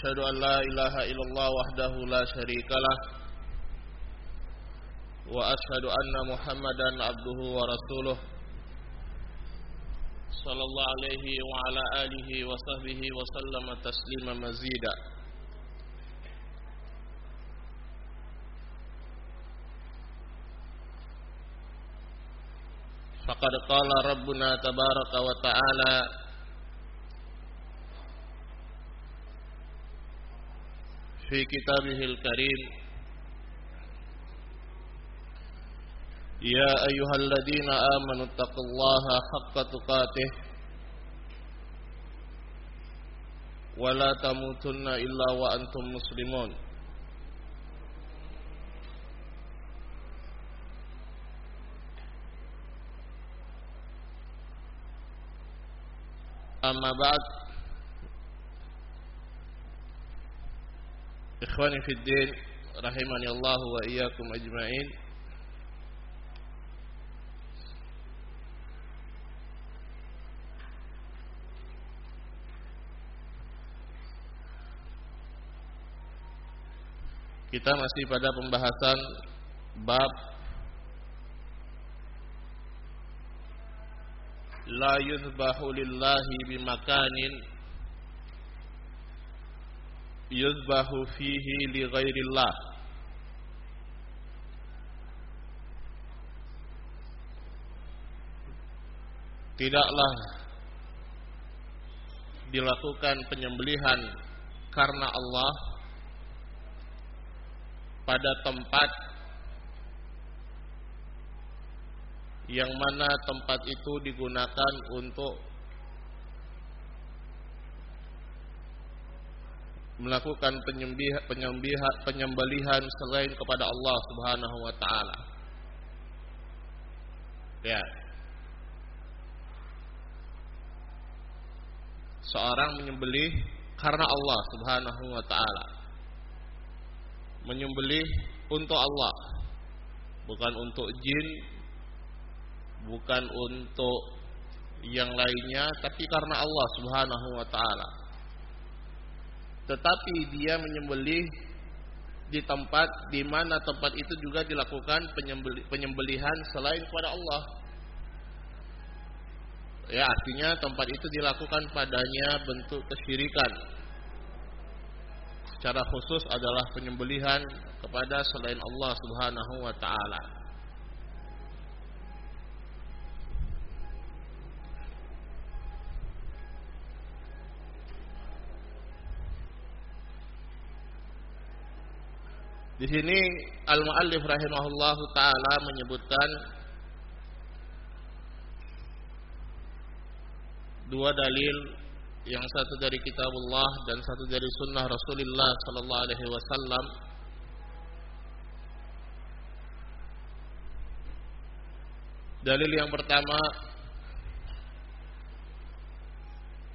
وأشهد أن لا إله إلا الله وحده لا شريك له وأشهد أن محمدا عبده ورسوله صلى الله عليه وعلى آله وصحبه وسلم تسليما مزيدا فقد قال ربنا تبارك وتعالى في كتابه الكريم. يا أيها الذين آمنوا اتقوا الله حق تقاته ولا تموتن إلا وأنتم مسلمون. أما بعد Ikhwani fi din rahimani Allah wa iyyakum ajma'in. Kita masih pada pembahasan bab la yuzbahu lillahi bimakanin yuzbahu fihi li ghairillah tidaklah dilakukan penyembelihan karena Allah pada tempat yang mana tempat itu digunakan untuk melakukan penyembelihan, penyembelihan selain kepada Allah Subhanahu wa taala. Ya. Seorang menyembelih karena Allah Subhanahu wa taala. Menyembelih untuk Allah. Bukan untuk jin, bukan untuk yang lainnya, tapi karena Allah Subhanahu wa taala tetapi dia menyembelih di tempat di mana tempat itu juga dilakukan penyembelihan selain kepada Allah. Ya, artinya tempat itu dilakukan padanya bentuk kesyirikan. Secara khusus adalah penyembelihan kepada selain Allah Subhanahu wa taala. Di sini al-muallif rahimahullahu taala menyebutkan dua dalil yang satu dari kitabullah dan satu dari sunnah Rasulullah sallallahu alaihi wasallam. Dalil yang pertama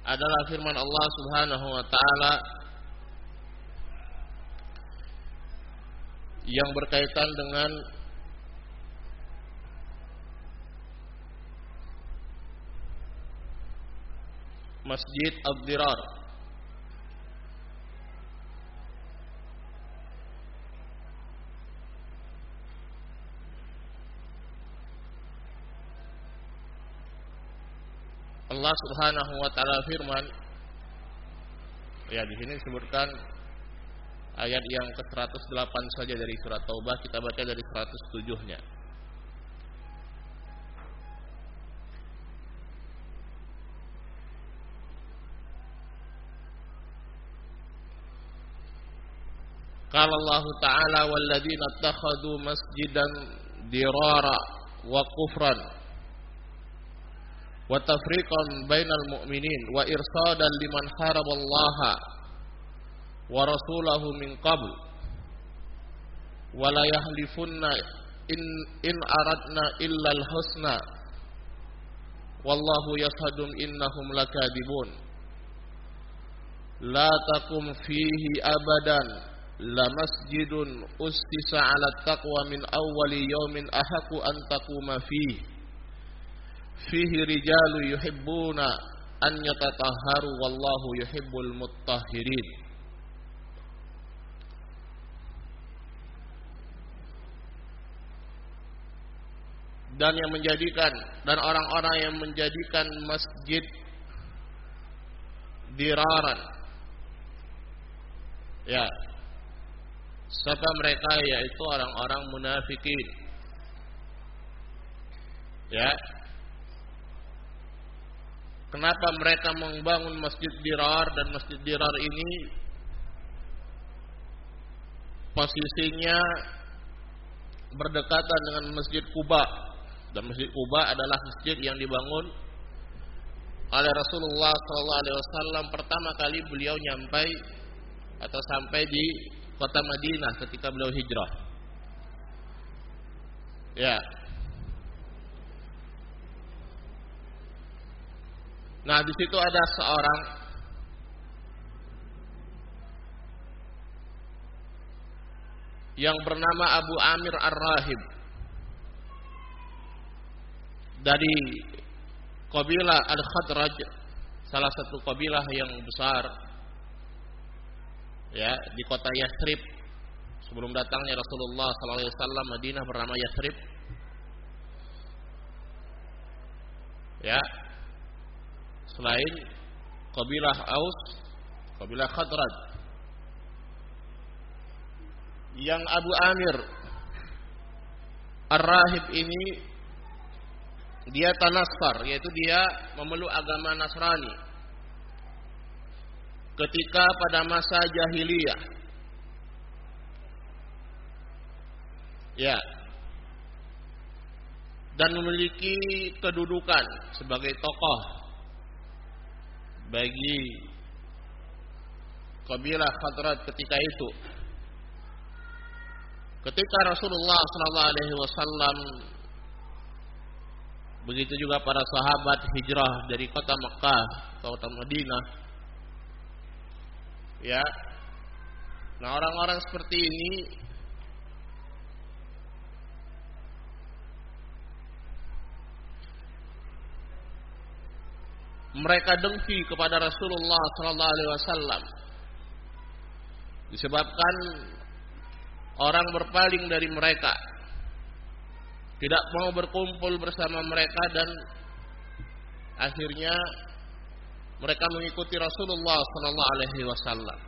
adalah firman Allah Subhanahu wa taala yang berkaitan dengan Masjid Abdirar Allah Subhanahu wa taala firman ya di sini disebutkan ayat yang ke-108 saja dari surat Taubah kita baca dari 107-nya. Qala Allah Ta'ala walladzina ittakhadhu masjidan dirara wa kufran wa tafriqan bainal mu'minin wa irsadan liman haraballaha wa rasulahu min qabl. Wa la yahlifunna in in aradna illa al-husna. Wallahu yashhadu innahum lakadibun. La taqum fihi abadan la masjidun ustisa ala taqwa min awwali yawmin ahaku an taquma fihi. Fihi rijalu yuhibbuna an yatatahharu wallahu yuhibbul mutahhirin dan yang menjadikan dan orang-orang yang menjadikan masjid diraran. Ya. Siapa mereka yaitu orang-orang munafikin. Ya. Kenapa mereka membangun masjid dirar dan masjid dirar ini? Posisinya berdekatan dengan masjid Kuba dan Masjid Kuba adalah masjid yang dibangun oleh Rasulullah Sallallahu Alaihi Wasallam pertama kali beliau nyampai atau sampai di kota Madinah ketika beliau hijrah. Ya. Nah di situ ada seorang yang bernama Abu Amir Ar-Rahib dari kabilah Al-Khadraj salah satu kabilah yang besar ya di kota Yathrib. Sebelum datangnya Rasulullah SAW Madinah bernama Yathrib. Ya. Selain kabilah Aus kabilah Khadraj. Yang Abu Amir Ar-Rahib ini dia tanasar yaitu dia memeluk agama Nasrani. Ketika pada masa jahiliyah. Ya. Dan memiliki kedudukan sebagai tokoh bagi kabilah Khadrat ketika itu. Ketika Rasulullah wasallam Begitu juga para sahabat hijrah dari kota Mekah ke kota Madinah. Ya. Nah, orang-orang seperti ini mereka dengki kepada Rasulullah sallallahu alaihi wasallam disebabkan orang berpaling dari mereka tidak mau berkumpul bersama mereka dan akhirnya mereka mengikuti Rasulullah sallallahu alaihi wasallam.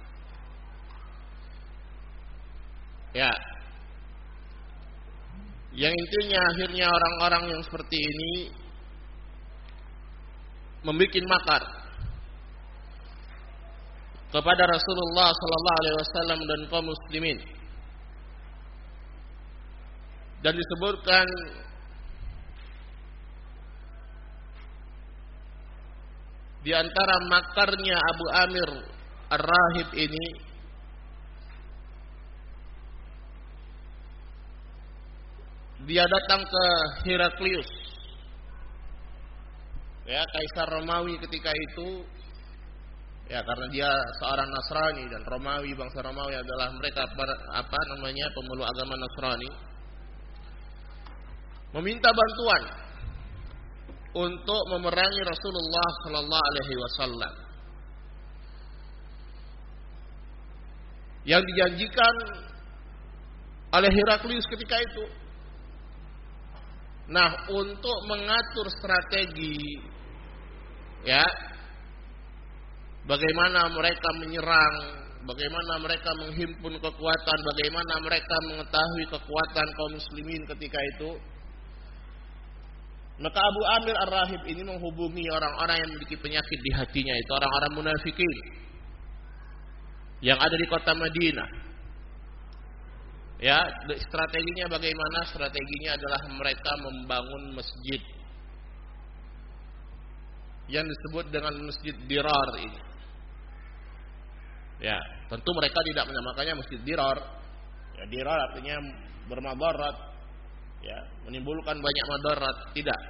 Ya. Yang intinya akhirnya orang-orang yang seperti ini membuat makar kepada Rasulullah sallallahu alaihi wasallam dan kaum muslimin dan disebutkan di antara makarnya Abu Amir Ar-Rahib ini dia datang ke Heraklius. Ya kaisar Romawi ketika itu ya karena dia seorang Nasrani dan Romawi bangsa Romawi adalah mereka apa namanya pemeluk agama Nasrani meminta bantuan untuk memerangi Rasulullah sallallahu alaihi wasallam. Yang dijanjikan oleh Heraklius ketika itu. Nah, untuk mengatur strategi ya bagaimana mereka menyerang, bagaimana mereka menghimpun kekuatan, bagaimana mereka mengetahui kekuatan kaum muslimin ketika itu. Maka Abu Amir Ar-Rahib ini menghubungi orang-orang yang memiliki penyakit di hatinya itu orang-orang munafikin yang ada di kota Madinah. Ya, strateginya bagaimana? Strateginya adalah mereka membangun masjid yang disebut dengan masjid Dirar ini. Ya, tentu mereka tidak menamakannya masjid Dirar. Ya, Dirar artinya bermadarat, ya, menimbulkan banyak madarat, tidak.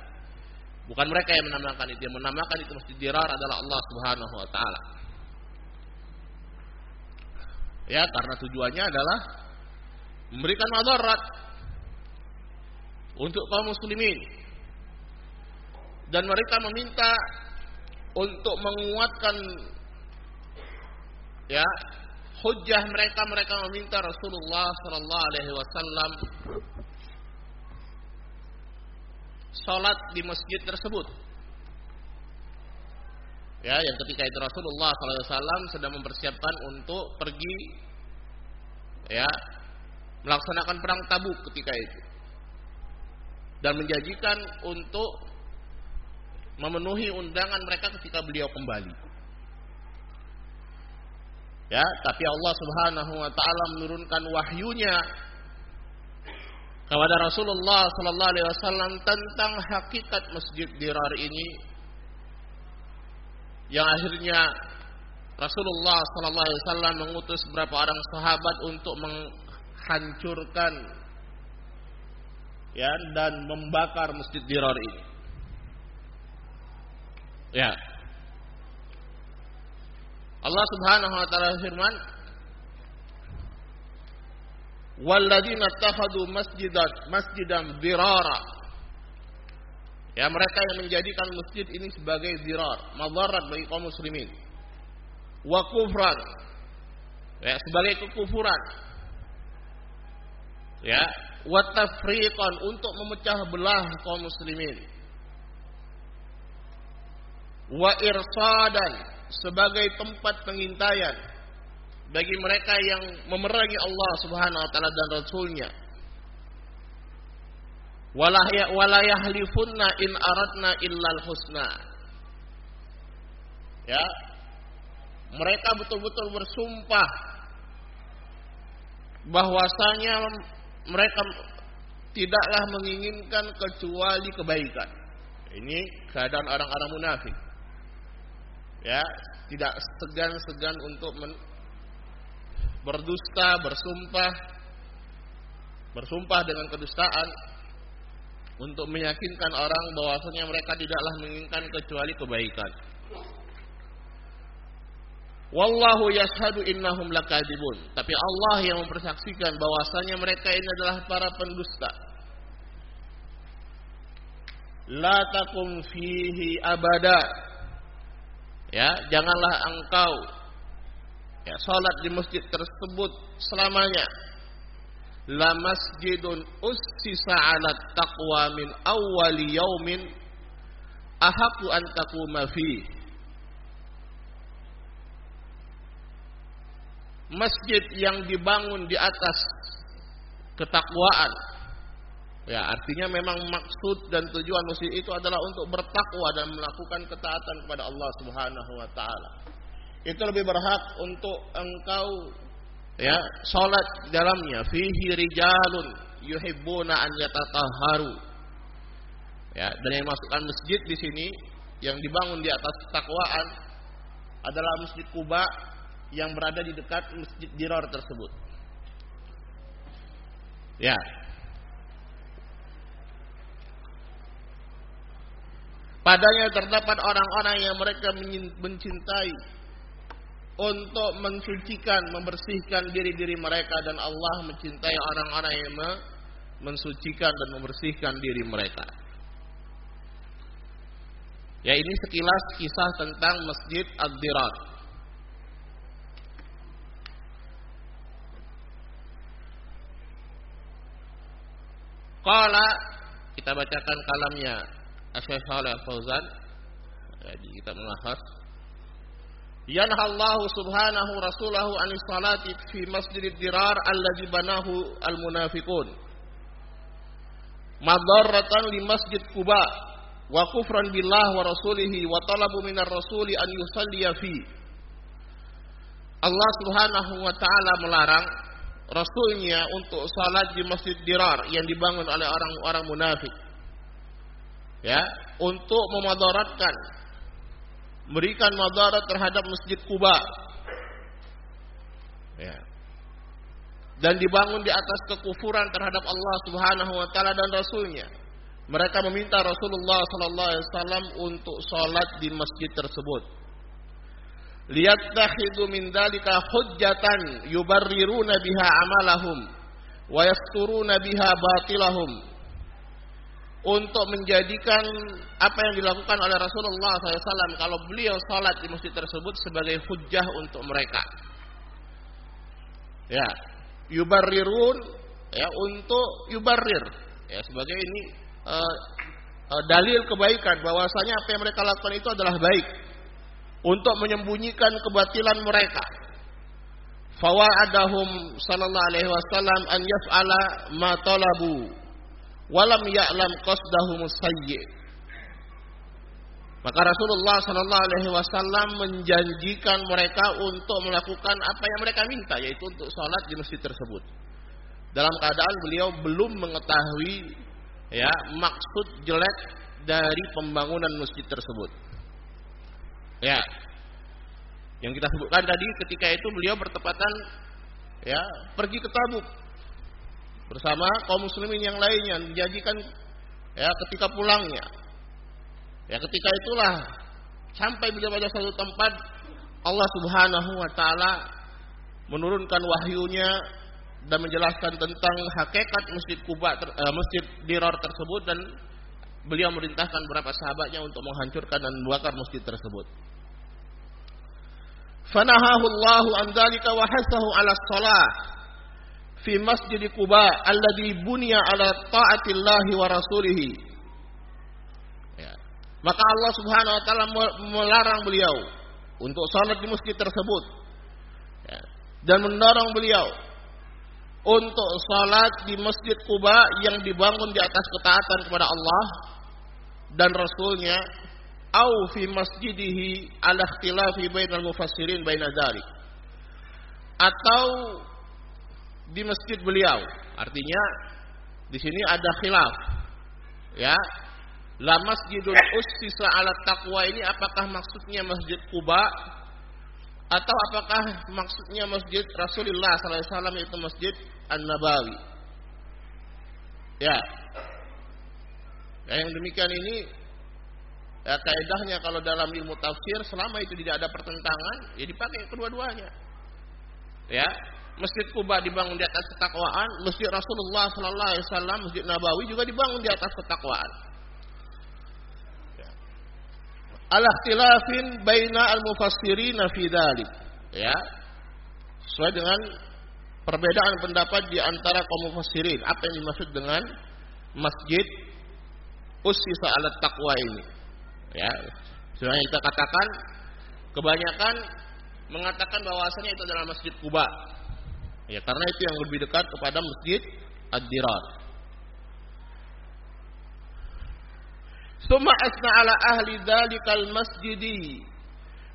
Bukan mereka yang menamakan itu, yang menamakan itu masjid dirar adalah Allah Subhanahu wa taala. Ya, karena tujuannya adalah memberikan madarat untuk kaum muslimin. Dan mereka meminta untuk menguatkan ya hujah mereka mereka meminta Rasulullah sallallahu alaihi wasallam sholat di masjid tersebut. Ya, yang ketika itu Rasulullah SAW sedang mempersiapkan untuk pergi, ya, melaksanakan perang Tabuk ketika itu, dan menjanjikan untuk memenuhi undangan mereka ketika beliau kembali. Ya, tapi Allah Subhanahu wa taala menurunkan wahyunya kepada Rasulullah sallallahu alaihi wasallam tentang hakikat Masjid Dirar ini yang akhirnya Rasulullah sallallahu alaihi wasallam mengutus beberapa orang sahabat untuk menghancurkan ya dan membakar Masjid Dirar ini. Ya. Allah Subhanahu wa taala firman, walladzina takhadu masjidan masjidan dirara. Ya mereka yang menjadikan masjid ini sebagai dirar madarat bagi kaum muslimin. Wa kufran. Ya sebagai kekufuran. Ya wa tafriqan untuk memecah belah kaum muslimin. Wa irsadan sebagai tempat pengintaian bagi mereka yang memerangi Allah Subhanahu wa taala dan rasulnya. Wala yahlifunna in aradna illal husna. Ya. Mereka betul-betul bersumpah bahwasanya mereka tidaklah menginginkan kecuali kebaikan. Ini keadaan orang-orang munafik. Ya, tidak segan-segan untuk men berdusta, bersumpah, bersumpah dengan kedustaan untuk meyakinkan orang bahwasanya mereka tidaklah menginginkan kecuali kebaikan. Wallahu yashhadu innahum lakadzibun. Tapi Allah yang mempersaksikan bahwasanya mereka ini adalah para pendusta. La takum fihi abada. Ya, janganlah engkau ya, salat di masjid tersebut selamanya. La masjidun ussisa ala taqwa min awwali yaumin ahaku an taquma fi masjid yang dibangun di atas ketakwaan. Ya artinya memang maksud dan tujuan masjid itu adalah untuk bertakwa dan melakukan ketaatan kepada Allah Subhanahu wa taala itu lebih berhak untuk engkau ya salat dalamnya. Fihi rijalun yuhibbuna an yatatahharu ya dan yang masukkan masjid di sini yang dibangun di atas takwaan adalah masjid Kuba yang berada di dekat masjid Dirar tersebut. Ya. Padanya terdapat orang-orang yang mereka mencintai untuk mensucikan, membersihkan diri-diri mereka dan Allah mencintai orang-orang yang mensucikan dan membersihkan diri mereka. Ya ini sekilas kisah tentang Masjid Ad-Dirar. Qala kita bacakan kalamnya Saleh Fauzan Jadi kita membahas yanhallahu subhanahu rasulahu anis salati fi masjidid dirar alladzi banahu al munafiqun madarratan li masjid Kuba wa kufran billah wa rasulihi wa talabu minar rasuli an yusalliya fi Allah Subhanahu wa taala melarang rasulnya untuk salat di Masjid Dirar yang dibangun oleh orang-orang munafik. Ya, untuk memadaratkan memberikan madarat terhadap Masjid Kuba. Ya. Dan dibangun di atas kekufuran terhadap Allah Subhanahu wa taala dan rasulnya. Mereka meminta Rasulullah sallallahu alaihi wasallam untuk salat di masjid tersebut. Liyattakhidhu min dalika hujjatan yubarriruna biha amalahum wa yasturuna biha batilahum untuk menjadikan apa yang dilakukan oleh Rasulullah SAW kalau beliau salat di masjid tersebut sebagai hujjah untuk mereka. Ya, yubarrirun ya untuk yubarrir ya sebagai ini uh, uh, dalil kebaikan bahwasanya apa yang mereka lakukan itu adalah baik untuk menyembunyikan kebatilan mereka. Fawa'adahum sallallahu alaihi wasallam an yaf'ala ma talabu walam ya'lam qasdahum sayyi. Maka Rasulullah sallallahu alaihi wasallam menjanjikan mereka untuk melakukan apa yang mereka minta yaitu untuk salat di masjid tersebut. Dalam keadaan beliau belum mengetahui ya maksud jelek dari pembangunan masjid tersebut. Ya. Yang kita sebutkan tadi ketika itu beliau bertepatan ya pergi ke Tabuk bersama kaum muslimin yang lainnya menjanjikan ya ketika pulangnya. Ya ketika itulah sampai beliau pada suatu tempat Allah Subhanahu wa taala menurunkan wahyunya dan menjelaskan tentang hakikat masjid Kuba uh, masjid Dirar tersebut dan beliau merintahkan beberapa sahabatnya untuk menghancurkan dan membakar masjid tersebut. Fanahahu Allah an dzalika wa hasahu ala shalah fi Masjid Quba alladhi bunya ala taatillahi wa rasulih. Ya. Maka Allah Subhanahu wa taala melarang beliau untuk salat di masjid tersebut. Ya. Dan mendorong beliau untuk salat di Masjid Quba yang dibangun di atas ketaatan kepada Allah dan Rasulnya au fi masjidihi ala ikhtilafi bainal mufassirin baina dzalik atau di masjid beliau. Artinya di sini ada khilaf. Ya. La masjidun ussisa ala taqwa ini apakah maksudnya masjid Kuba atau apakah maksudnya masjid Rasulullah SAW itu masjid An-Nabawi? Ya. Yang demikian ini Ya, kaidahnya kalau dalam ilmu tafsir selama itu tidak ada pertentangan, ya dipakai kedua-duanya. Ya, Masjid Kuba dibangun di atas ketakwaan, Masjid Rasulullah sallallahu alaihi wasallam, Masjid Nabawi juga dibangun di atas ketakwaan. Ya. Al-ikhtilafin baina al-mufassirin fi. Ya. Sesuai dengan perbedaan pendapat di antara kaum mufassirin. Apa yang dimaksud dengan masjid ussisa ala taqwa ini? Ya, sudah kita katakan kebanyakan mengatakan bahwasanya itu adalah Masjid Kuba. Ya, karena itu yang lebih dekat kepada Masjid Ad-Dirar. Summa asna ala ahli dzalikal masjidi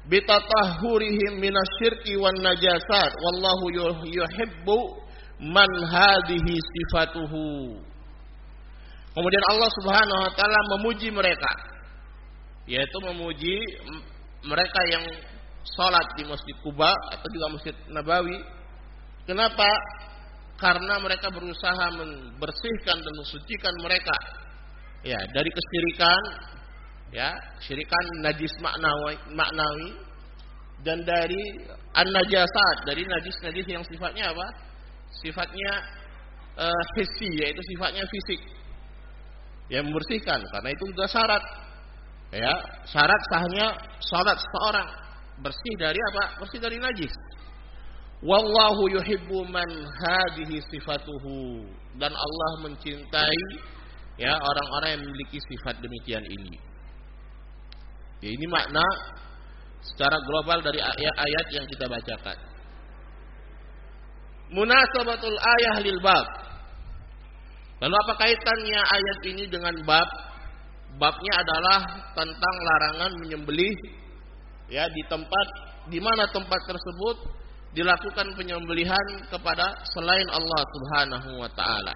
bitatahhurihim minasyirki wan najasat wallahu yuhibbu man hadhihi sifatuhu. Kemudian Allah Subhanahu wa taala memuji mereka yaitu memuji mereka yang sholat di Masjid Kuba atau juga Masjid Nabawi. Kenapa? Karena mereka berusaha membersihkan dan mensucikan mereka ya dari kesyirikan ya syirikan najis maknawi, maknawi dan dari an-najasat dari najis-najis yang sifatnya apa? Sifatnya uh, hissi yaitu sifatnya fisik. Yang membersihkan karena itu juga syarat ya syarat sahnya salat seorang bersih dari apa? Bersih dari najis. Wallahu yuhibbu man hadhihi sifatuhu dan Allah mencintai ya orang-orang yang memiliki sifat demikian ini. Ya, ini makna secara global dari ayat-ayat yang kita bacakan. Munasabatul ayah lil bab. Lalu apa kaitannya ayat ini dengan bab? Babnya adalah tentang larangan menyembelih ya di tempat di mana tempat tersebut dilakukan penyembelihan kepada selain Allah Subhanahu wa taala.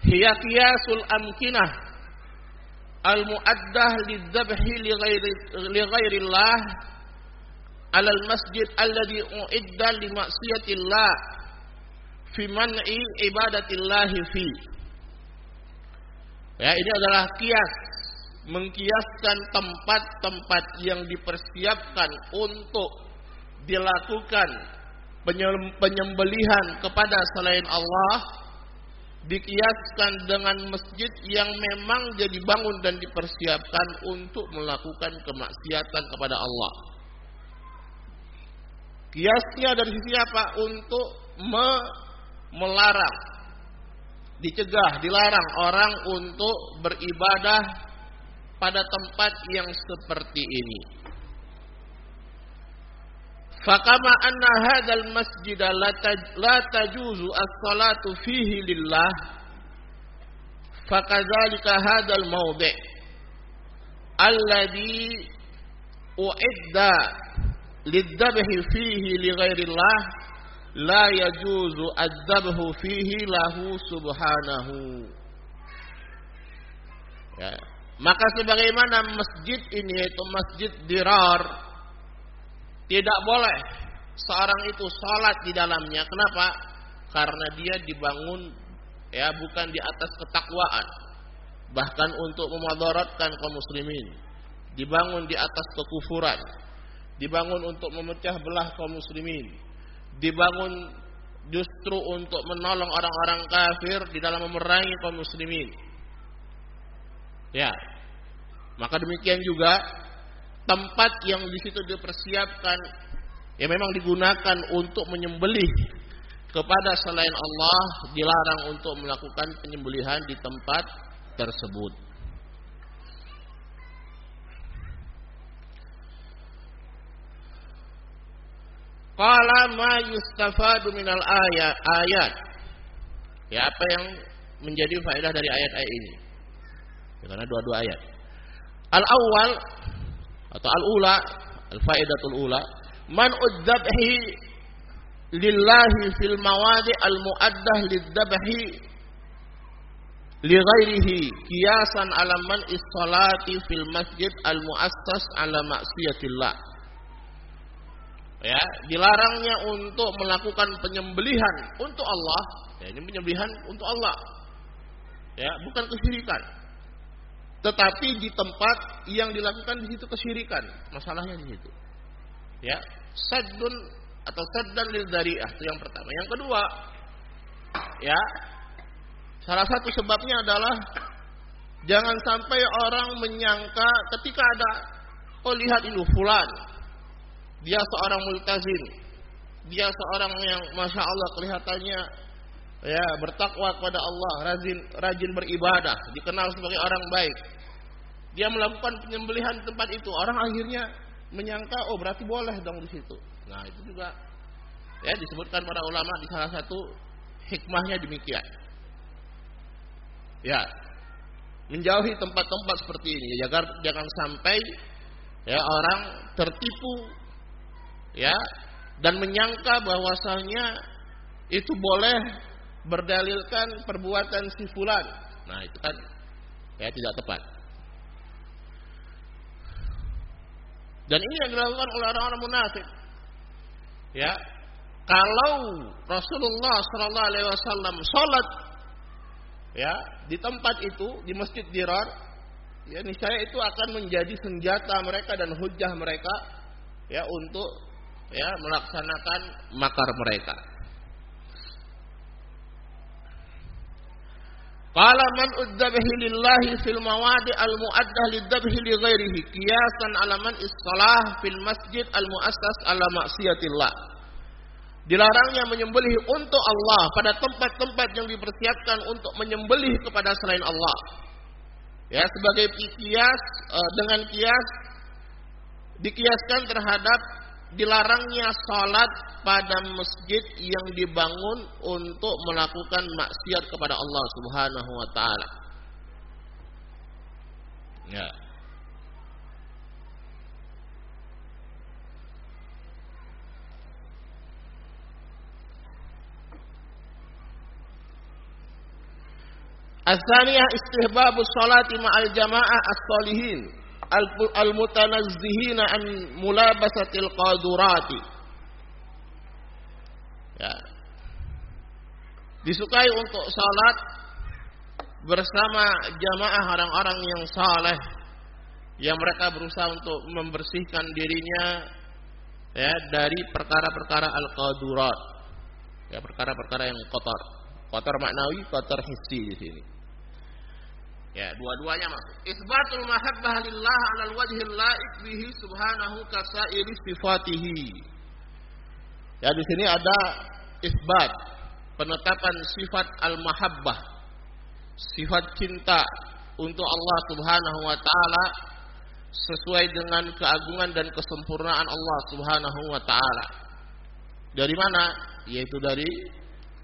Hiya qiyasul amkinah al-muaddah lidzabhi li ghairi li ghairillah ala al-masjid alladhi uidda li ma'siyatillah fi man'i ibadatillah fi. Ya, ini adalah kias mengkiaskan tempat-tempat yang dipersiapkan untuk dilakukan penyembelihan kepada selain Allah dikiaskan dengan masjid yang memang jadi bangun dan dipersiapkan untuk melakukan kemaksiatan kepada Allah. Kiasnya dari sisi? Untuk me melarang, dicegah, dilarang orang untuk beribadah pada tempat yang seperti ini. Fakama anna hadzal masjid la tajuzu as-salatu fihi lillah fakadzalika hadzal mawdi' alladhi uidda lidzabhi fihi li ghairillah la yajuzu adzabhu fihi lahu subhanahu ya. maka sebagaimana masjid ini yaitu masjid dirar tidak boleh seorang itu sholat di dalamnya. Kenapa? Karena dia dibangun ya bukan di atas ketakwaan. Bahkan untuk memadaratkan kaum muslimin. Dibangun di atas kekufuran. Dibangun untuk memecah belah kaum muslimin. Dibangun justru untuk menolong orang-orang kafir di dalam memerangi kaum muslimin. Ya. Maka demikian juga tempat yang di situ dipersiapkan ya memang digunakan untuk menyembelih kepada selain Allah dilarang untuk melakukan penyembelihan di tempat tersebut. Qala ma yustafadu minal ayat ayat. Ya apa yang menjadi faedah dari ayat-ayat ini? Ya, karena dua-dua ayat. Al awal atau al-ula al-faidatul ula. Man udzabhi lillahi fil mawadi al-muaddah lidzabhi li ghairihi kiasan ala man salati fil masjid al-muassas ala maksiatillah ya dilarangnya untuk melakukan penyembelihan untuk Allah. Ya ini penyembelihan untuk Allah. Ya bukan kesyirikan tetapi di tempat yang dilakukan di situ kesyirikan, masalahnya di situ. Ya, saddun atau saddan lil dari'ah itu yang pertama. Yang kedua, ya, salah satu sebabnya adalah jangan sampai orang menyangka ketika ada oh lihat ini fulan dia seorang multazim dia seorang yang masya Allah kelihatannya ya bertakwa kepada Allah, rajin rajin beribadah, dikenal sebagai orang baik. Dia melakukan penyembelihan di tempat itu, orang akhirnya menyangka oh berarti boleh dong di situ. Nah, itu juga ya disebutkan para ulama di salah satu hikmahnya demikian. Ya. Menjauhi tempat-tempat seperti ini agar jangan sampai ya orang tertipu ya dan menyangka bahwasanya itu boleh berdalilkan perbuatan si fulan. Nah, itu kan ya tidak tepat. Dan ini yang dilakukan oleh orang-orang munafik. Ya, kalau Rasulullah Shallallahu Alaihi Wasallam sholat ya di tempat itu di masjid Dirar, ya niscaya itu akan menjadi senjata mereka dan hujah mereka ya untuk ya melaksanakan makar mereka. Qala man udzabhi lillahi fil mawadi al muaddah lidzabhi li ghairihi qiyasan ala man istalah fil masjid al muassas ala maksiatillah. Dilarangnya menyembelih untuk Allah pada tempat-tempat yang dipersiapkan untuk menyembelih kepada selain Allah. Ya, sebagai kias uh, dengan kias dikiaskan terhadap dilarangnya salat pada masjid yang dibangun untuk melakukan maksiat kepada Allah Subhanahu wa taala. Ya. Asalnya istihbabus salati ma'al jamaah as-salihin al-mutanazzihina an mulabasatil qadurati. Ya. Disukai untuk salat bersama jamaah orang-orang yang saleh yang mereka berusaha untuk membersihkan dirinya ya dari perkara-perkara al-qadurat. Ya, perkara-perkara yang kotor. Kotor maknawi, kotor hissi di sini. Ya, dua-duanya masuk. Isbatul mahabbah lillah 'alal wajhil laik bihi subhanahu kasairi sifatihi. Ya, di sini ada isbat penetapan sifat al-mahabbah. Sifat cinta untuk Allah Subhanahu wa taala sesuai dengan keagungan dan kesempurnaan Allah Subhanahu wa taala. Dari mana? Yaitu dari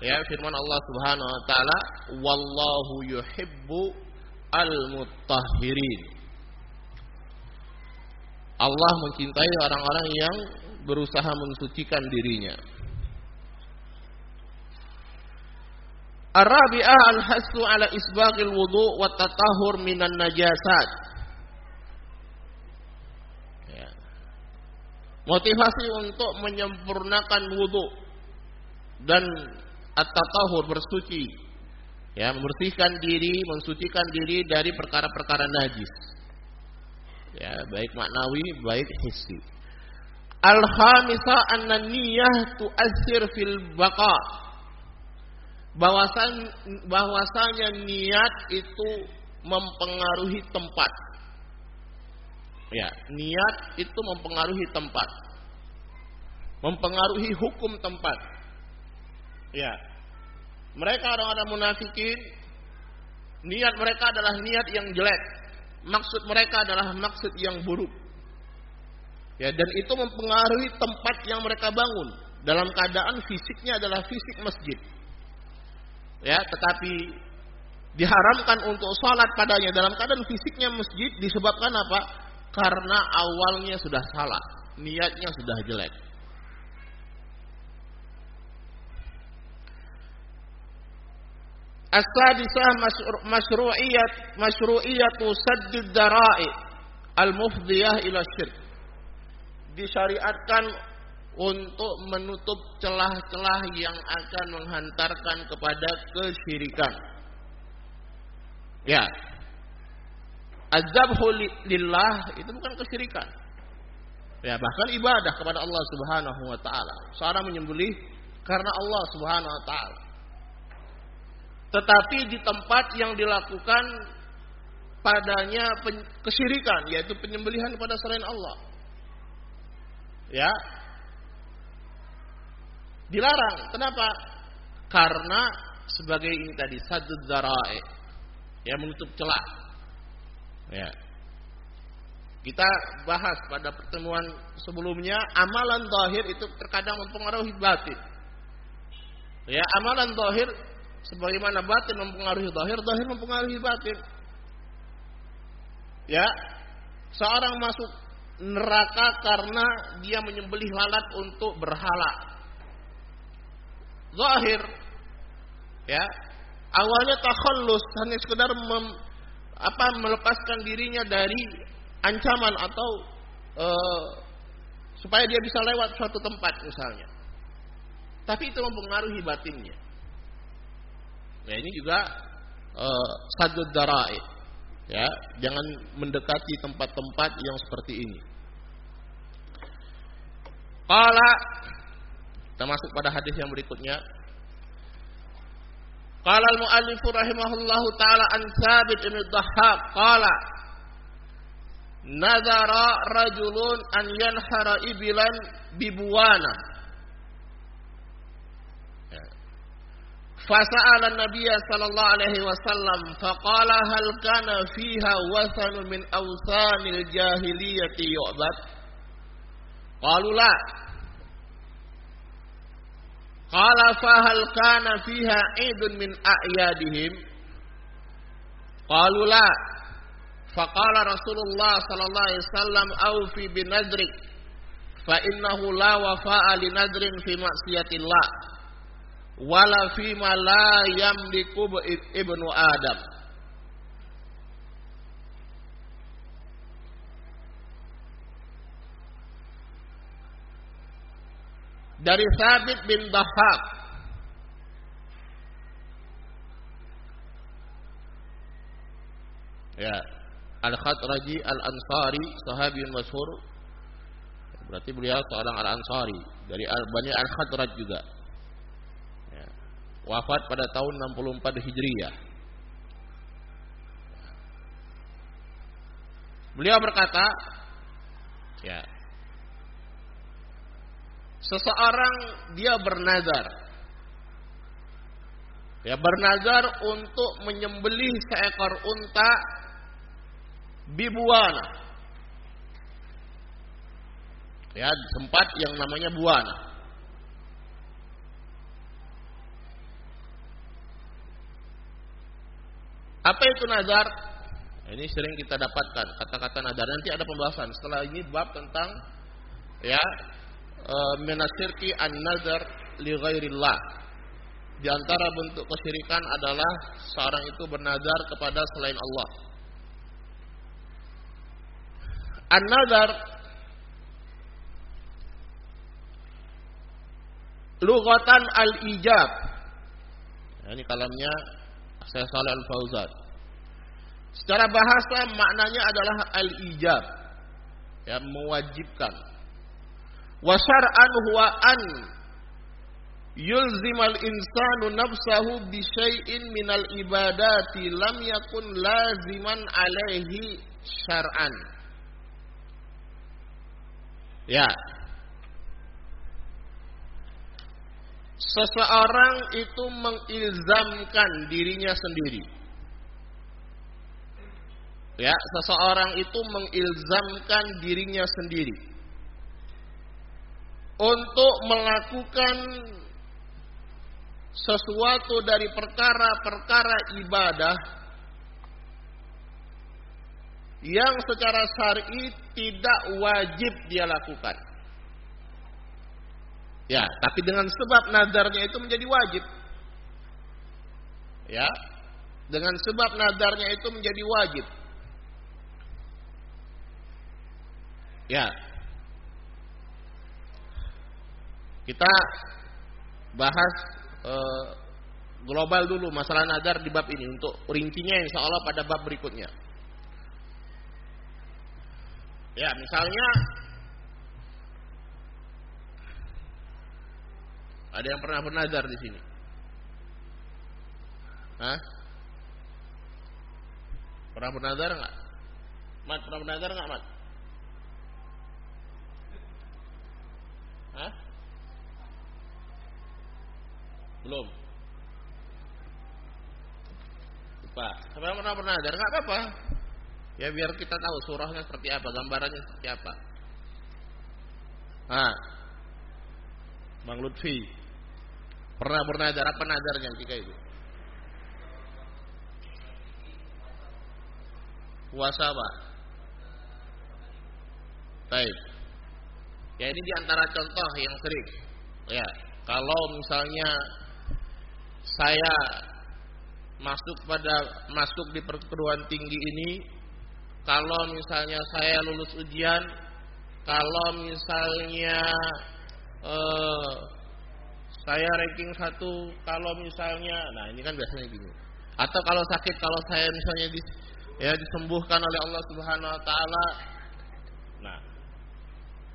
ya firman Allah Subhanahu wa taala, "Wallahu yuhibbu al-mutahhirin. Allah mencintai orang-orang yang berusaha mensucikan dirinya. Arabi'ah al-hasu ala isbagil wudu wa tatahur minan najasat. Ya. Motivasi untuk menyempurnakan wudu dan at-tatahur bersuci ya membersihkan diri, mensucikan diri dari perkara-perkara najis. Ya, baik maknawi, baik hissi. Al-khamisa anna niyyah tu'assir fil baqa. Bahwasan bahwasanya niat itu mempengaruhi tempat. Ya, niat itu mempengaruhi tempat. Mempengaruhi hukum tempat. Ya, mereka orang-orang munafikin niat mereka adalah niat yang jelek. Maksud mereka adalah maksud yang buruk. Ya, dan itu mempengaruhi tempat yang mereka bangun. Dalam keadaan fisiknya adalah fisik masjid. Ya, tetapi diharamkan untuk sholat padanya dalam keadaan fisiknya masjid disebabkan apa? Karena awalnya sudah salah, niatnya sudah jelek. As-sadisah masyru'iyat masyru'iyatu saddid dara'i al-mufdiyah ila syirk. Disyariatkan untuk menutup celah-celah yang akan menghantarkan kepada kesyirikan. Ya. Azabhu lillah itu bukan kesyirikan. Ya, bahkan ibadah kepada Allah Subhanahu wa taala. Seorang menyembelih karena Allah Subhanahu wa taala tetapi di tempat yang dilakukan padanya kesyirikan yaitu penyembelihan kepada selain Allah. Ya. Dilarang. Kenapa? Karena sebagai ini tadi sadud zara'i. Ya menutup celah. Ya. Kita bahas pada pertemuan sebelumnya amalan zahir itu terkadang mempengaruhi batin. Ya, amalan zahir Sebagaimana batin mempengaruhi zahir, zahir mempengaruhi batin. Ya, seorang masuk neraka karena dia menyembelih lalat untuk berhala. Zahir, ya, awalnya takhallus hanya sekedar mem, apa melepaskan dirinya dari ancaman atau uh, supaya dia bisa lewat suatu tempat misalnya. Tapi itu mempengaruhi batinnya. Ya ini juga uh, sadud darai. Ya, jangan mendekati tempat-tempat yang seperti ini. Qala kita masuk pada hadis yang berikutnya. Qala al-muallif rahimahullahu taala an Thabit bin Dhahhak qala Nadara rajulun an yanhara ibilan bibuwana فسأل النبي صلى الله عليه وسلم فقال هل كان فيها وثن من أوثان الجاهلية يعبد قالوا لا قال فهل كان فيها عيد من أعيادهم قالوا لا فقال رسول الله صلى الله عليه وسلم أوفي بنذرك فإنه لا وفاء لنذر في معصية الله wala fima la yamliku ibnu Adam. Dari Sabit bin Dahab Ya Al-Khatraji Al-Ansari Sahabi masyhur. Berarti beliau seorang Al-Ansari. Dari Al-Bani Al-Khatraj juga wafat pada tahun 64 Hijriah. Beliau berkata ya seseorang dia bernazar. Ya bernazar untuk menyembelih seekor unta bibuana ya tempat yang namanya buana apa itu nazar ini sering kita dapatkan kata-kata nazar nanti ada pembahasan setelah ini bab tentang ya Eh, menasirki an-nazar li ghairillah. Di antara bentuk kesyirikan adalah seorang itu bernazar kepada selain Allah. An-nazar lugatan al-ijab. Ini kalamnya saya Saleh Al-Fauzan. Secara bahasa maknanya adalah al-ijab. Ya, mewajibkan wa syar'an huwa an yulzimal insanu nafsahu bi syai'in minal ibadati lam yakun laziman alaihi syar'an ya seseorang itu mengilzamkan dirinya sendiri ya seseorang itu mengilzamkan dirinya sendiri untuk melakukan sesuatu dari perkara-perkara ibadah yang secara syar'i tidak wajib dia lakukan. Ya, tapi dengan sebab nadarnya itu menjadi wajib. Ya, dengan sebab nadarnya itu menjadi wajib. Ya, Kita bahas e, global dulu masalah nazar di bab ini untuk rincinya insya Allah pada bab berikutnya. Ya, misalnya ada yang pernah bernazar di sini. Hah? Pernah bernazar enggak? Mat, pernah bernazar enggak, Mat? Hah? Belum. Lupa. Sampai pernah ada nggak apa-apa. Ya biar kita tahu surahnya seperti apa, gambarannya seperti apa. Nah, Bang Lutfi pernah bernadar apa nadarnya jika itu? Puasa apa? Baik. Ya ini di antara contoh yang sering. Ya, kalau misalnya saya masuk pada masuk di perguruan tinggi ini kalau misalnya saya lulus ujian kalau misalnya eh, saya ranking satu kalau misalnya nah ini kan biasanya gini atau kalau sakit kalau saya misalnya di, ya disembuhkan oleh Allah Subhanahu Wa Taala nah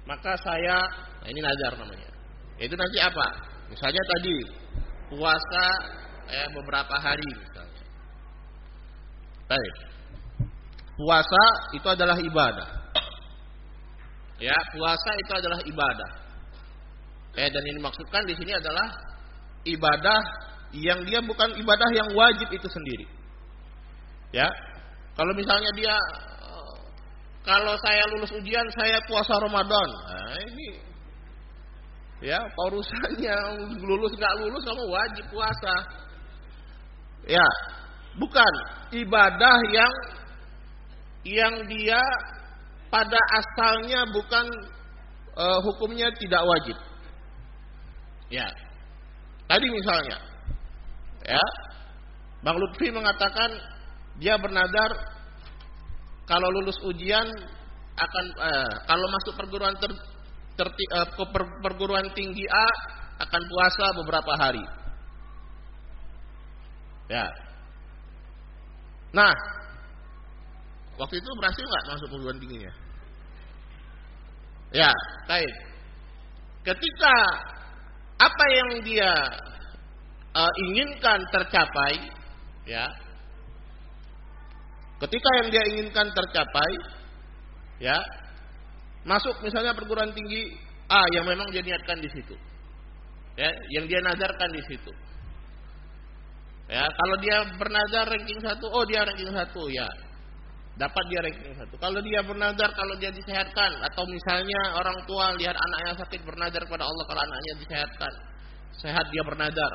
maka saya nah ini nazar namanya itu nanti apa misalnya tadi puasa ya, beberapa hari misalnya. Baik. Puasa itu adalah ibadah. Ya, puasa itu adalah ibadah. Ya, dan ini maksudkan di sini adalah ibadah yang dia bukan ibadah yang wajib itu sendiri. Ya. Kalau misalnya dia kalau saya lulus ujian saya puasa Ramadan. Nah, ini ya urusannya lulus nggak lulus kamu wajib puasa. Ya, bukan ibadah yang yang dia pada asalnya bukan uh, hukumnya tidak wajib. Ya. Tadi misalnya ya Bang Lutfi mengatakan dia bernadar kalau lulus ujian akan eh, kalau masuk perguruan ter, ter, eh, per, perguruan tinggi A akan puasa beberapa hari. Ya. Nah, waktu itu berhasil nggak masuk perguruan tingginya? Ya, baik. Ketika apa yang dia uh, inginkan tercapai, ya, Ketika yang dia inginkan tercapai, ya, masuk misalnya perguruan tinggi A yang memang dia niatkan di situ. Ya, yang dia nazarkan di situ. Ya, kalau dia bernazar ranking satu, oh dia ranking satu, ya. Dapat dia ranking satu. Kalau dia bernazar, kalau dia disehatkan, atau misalnya orang tua lihat anaknya sakit bernazar kepada Allah kalau anaknya disehatkan, sehat dia bernazar.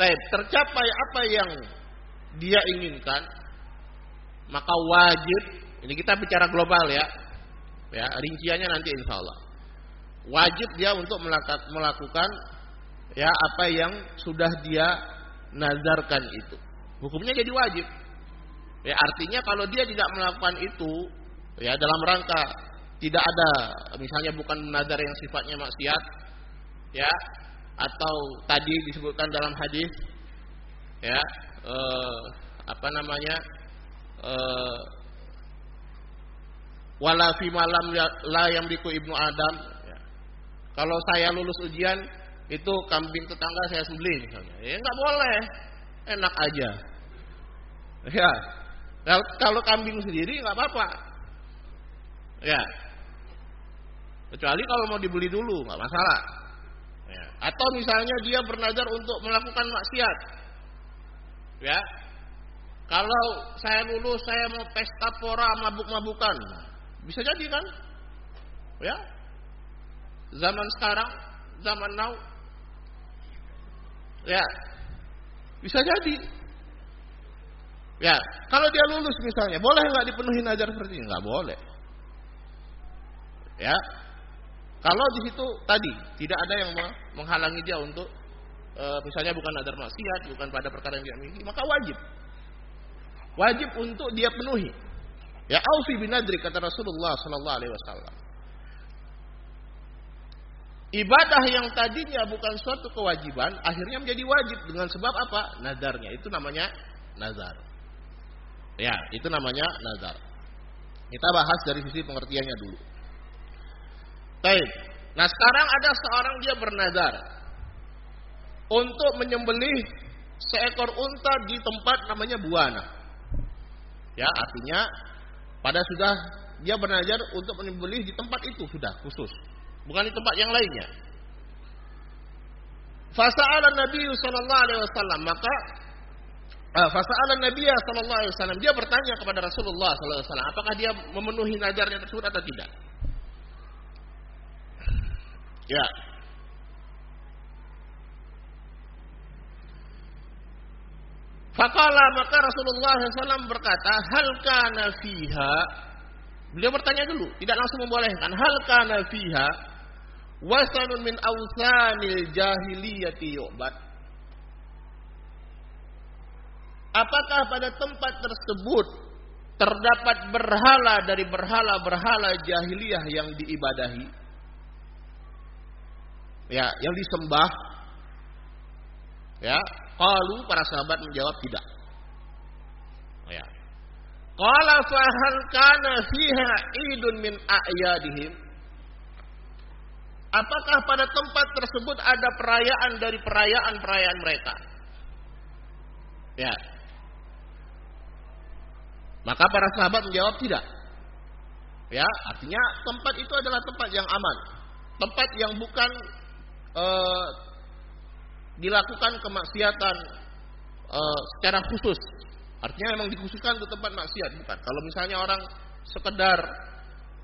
Tapi tercapai apa yang dia inginkan, maka wajib ini kita bicara global ya ya rinciannya nanti insya Allah wajib dia untuk melakukan ya apa yang sudah dia nazarkan itu hukumnya jadi wajib ya artinya kalau dia tidak melakukan itu ya dalam rangka tidak ada misalnya bukan nazar yang sifatnya maksiat ya atau tadi disebutkan dalam hadis ya eh, apa namanya uh, wala fi malam ya, la yamliku ibnu adam ya. kalau saya lulus ujian itu kambing tetangga saya sembelih misalnya. Ya nggak boleh. Enak aja. Ya kalau kambing sendiri nggak apa-apa ya kecuali kalau mau dibeli dulu nggak masalah ya. atau misalnya dia bernazar untuk melakukan maksiat ya kalau saya lulus saya mau pesta pora mabuk-mabukan. Bisa jadi kan? Ya. Zaman sekarang, zaman now. Ya. Bisa jadi. Ya, kalau dia lulus misalnya, boleh nggak dipenuhi nazar seperti ini? Nggak boleh. Ya, kalau di situ tadi tidak ada yang menghalangi dia untuk e, misalnya bukan nazar maksiat, bukan pada perkara yang dia miliki, maka wajib wajib untuk dia penuhi. Ya aufi binadri kata Rasulullah sallallahu alaihi wasallam. Ibadah yang tadinya bukan suatu kewajiban akhirnya menjadi wajib dengan sebab apa? Nazarnya. Itu namanya nazar. Ya, itu namanya nazar. Kita bahas dari sisi pengertiannya dulu. Baik. Nah, sekarang ada seorang dia bernazar untuk menyembelih seekor unta di tempat namanya buana. Ya, artinya pada sudah dia bernazar untuk menyembelih di tempat itu sudah khusus, bukan di tempat yang lainnya. Fasa'ala Nabi sallallahu alaihi wasallam maka uh, fasa'ala Nabi sallallahu alaihi wasallam dia bertanya kepada Rasulullah sallallahu alaihi wasallam apakah dia memenuhi nazarnya tersebut atau tidak. Ya, Fakala maka Rasulullah SAW berkata, hal kana fiha. Beliau bertanya dulu, tidak langsung membolehkan. Hal kana fiha wasanun min awsanil jahiliyati yu'bad. Apakah pada tempat tersebut terdapat berhala dari berhala-berhala jahiliyah yang diibadahi? Ya, yang disembah. Ya, Qalu para sahabat menjawab tidak. Ya. Qala fahal kana fiha idun min a'yadihim? Apakah pada tempat tersebut ada perayaan dari perayaan-perayaan mereka? Ya. Maka para sahabat menjawab tidak. Ya, artinya tempat itu adalah tempat yang aman. Tempat yang bukan uh, dilakukan kemaksiatan uh, secara khusus. Artinya memang dikhususkan untuk tempat maksiat, bukan. Kalau misalnya orang sekedar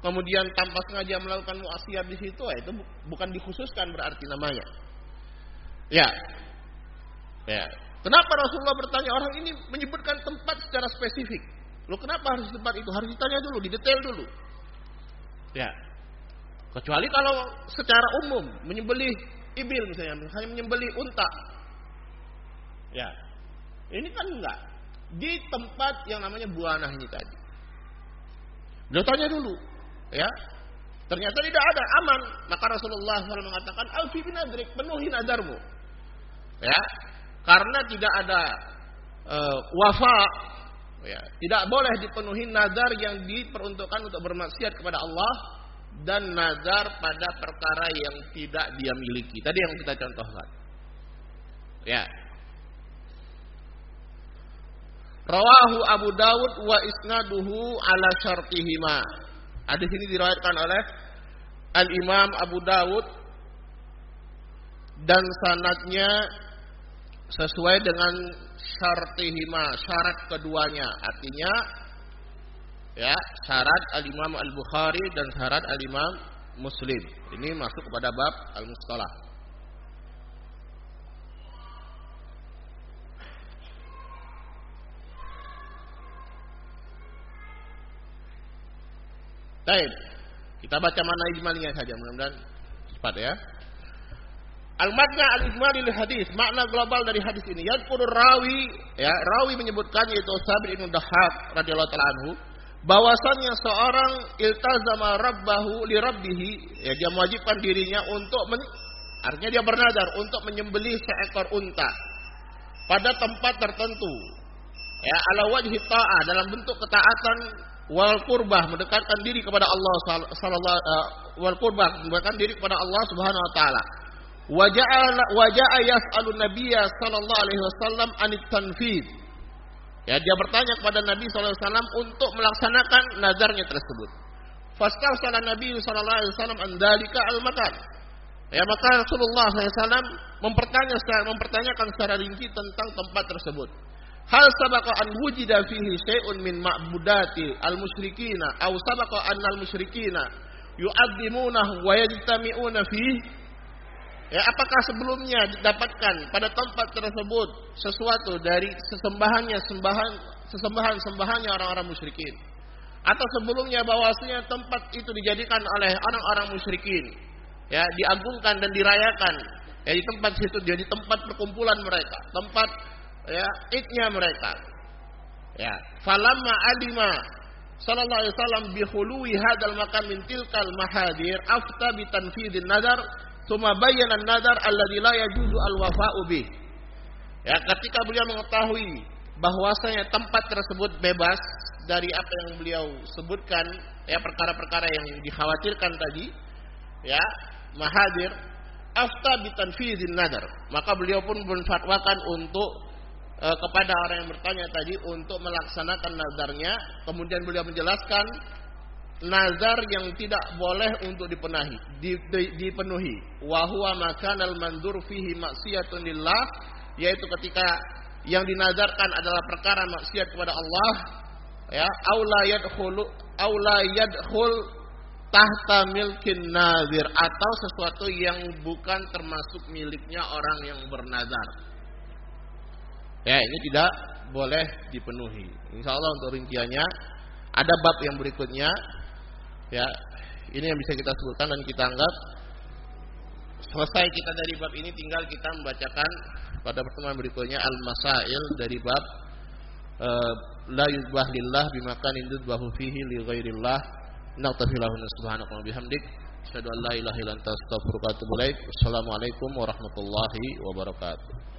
kemudian tanpa sengaja melakukan maksiat di situ, ya itu bukan dikhususkan berarti namanya. Ya. Ya. Kenapa Rasulullah bertanya orang ini menyebutkan tempat secara spesifik? Lo kenapa harus tempat itu? Harus ditanya dulu, didetail dulu. Ya. Kecuali kalau secara umum menyembelih ibil misalnya, hanya menyembelih unta. Ya. Ini kan enggak. Di tempat yang namanya buana ini tadi. Dia tanya dulu, ya. Ternyata tidak ada aman. Maka Rasulullah SAW mengatakan, Alfi bin adrik, penuhi nadarmu. Ya, karena tidak ada uh, wafa, ya, tidak boleh dipenuhi nazar yang diperuntukkan untuk bermaksiat kepada Allah dan nazar pada perkara yang tidak dia miliki. Tadi yang kita contohkan. Ya, Rawahu Abu Dawud wa isnaduhu ala syartihima. Hadis ini diriwayatkan oleh Al Imam Abu Dawud dan sanadnya sesuai dengan syartihima, syarat keduanya. Artinya ya, syarat Al Imam Al Bukhari dan syarat Al Imam Muslim. Ini masuk kepada bab Al Mustalah. Baik. Kita baca mana ijmalinya saja mudah-mudahan cepat ya. Al-makna al-ijmali hadis, makna global dari hadis ini. Yadkur rawi, ya, rawi menyebutkan yaitu Sabit bin Dahab radhiyallahu taala anhu, bahwasannya seorang iltazama rabbahu li rabbihi, ya dia mewajibkan dirinya untuk men, artinya dia bernadar untuk menyembelih seekor unta pada tempat tertentu. Ya, ala wajhi ta'ah dalam bentuk ketaatan wal qurbah mendekatkan diri kepada Allah sallallahu uh, wal qurbah mendekatkan diri kepada Allah Subhanahu wa taala. Waja'a waja'a yas'alun nabiyya sallallahu alaihi wasallam anit tanfid. Ya, dia bertanya kepada Nabi sallallahu alaihi wasallam untuk melaksanakan nazarnya tersebut. Fastasala Nabi sallallahu alaihi wasallam an dalika al makan. Ya, maka Rasulullah SAW mempertanya mempertanyakan secara rinci tentang tempat tersebut. Hal sabaqa an wujida fihi syai'un min ma'budati al-musyrikina aw sabaqa anna al-musyrikina yu'azzimunahu wa yajtami'una fihi Ya, apakah sebelumnya didapatkan pada tempat tersebut sesuatu dari sesembahannya sembahan sesembahan sembahannya orang-orang musyrikin? Atau sebelumnya bahwasanya tempat itu dijadikan oleh orang-orang musyrikin, ya diagungkan dan dirayakan, ya di tempat situ jadi tempat perkumpulan mereka, tempat ya idnya mereka ya falamma alima sallallahu alaihi wasallam bi khuluwi hadzal makan min tilkal mahadir afta bi tanfidin nadar thumma bayyana an-nadar alladhi la yajuzu al-wafa'u bih ya ketika beliau mengetahui bahwasanya tempat tersebut bebas dari apa yang beliau sebutkan ya perkara-perkara yang dikhawatirkan tadi ya mahadir afta bi tanfidin nadar maka beliau pun menfatwakan untuk e, kepada orang yang bertanya tadi untuk melaksanakan nazarnya. Kemudian beliau menjelaskan nazar yang tidak boleh untuk dipenuhi, di, di, dipenuhi. Wahwa makanal mandur fihi maksiatun lillah, yaitu ketika yang dinazarkan adalah perkara maksiat kepada Allah, ya, aula yadkhulu aula yadkhul tahta milkin nazir atau sesuatu yang bukan termasuk miliknya orang yang bernazar. Ya, ini tidak boleh dipenuhi. Insya Allah untuk rinciannya ada bab yang berikutnya. Ya, ini yang bisa kita sebutkan dan kita anggap selesai kita dari bab ini tinggal kita membacakan pada pertemuan berikutnya al-masail dari bab uh, la yuzbah lillah bimakan indudbahu fihi li ghairillah. Naqtafilahu subhanaka wa bihamdik. Asyhadu an la ilaha illa anta astaghfiruka wa atubu ilaik. Warahmatullahi wabarakatuh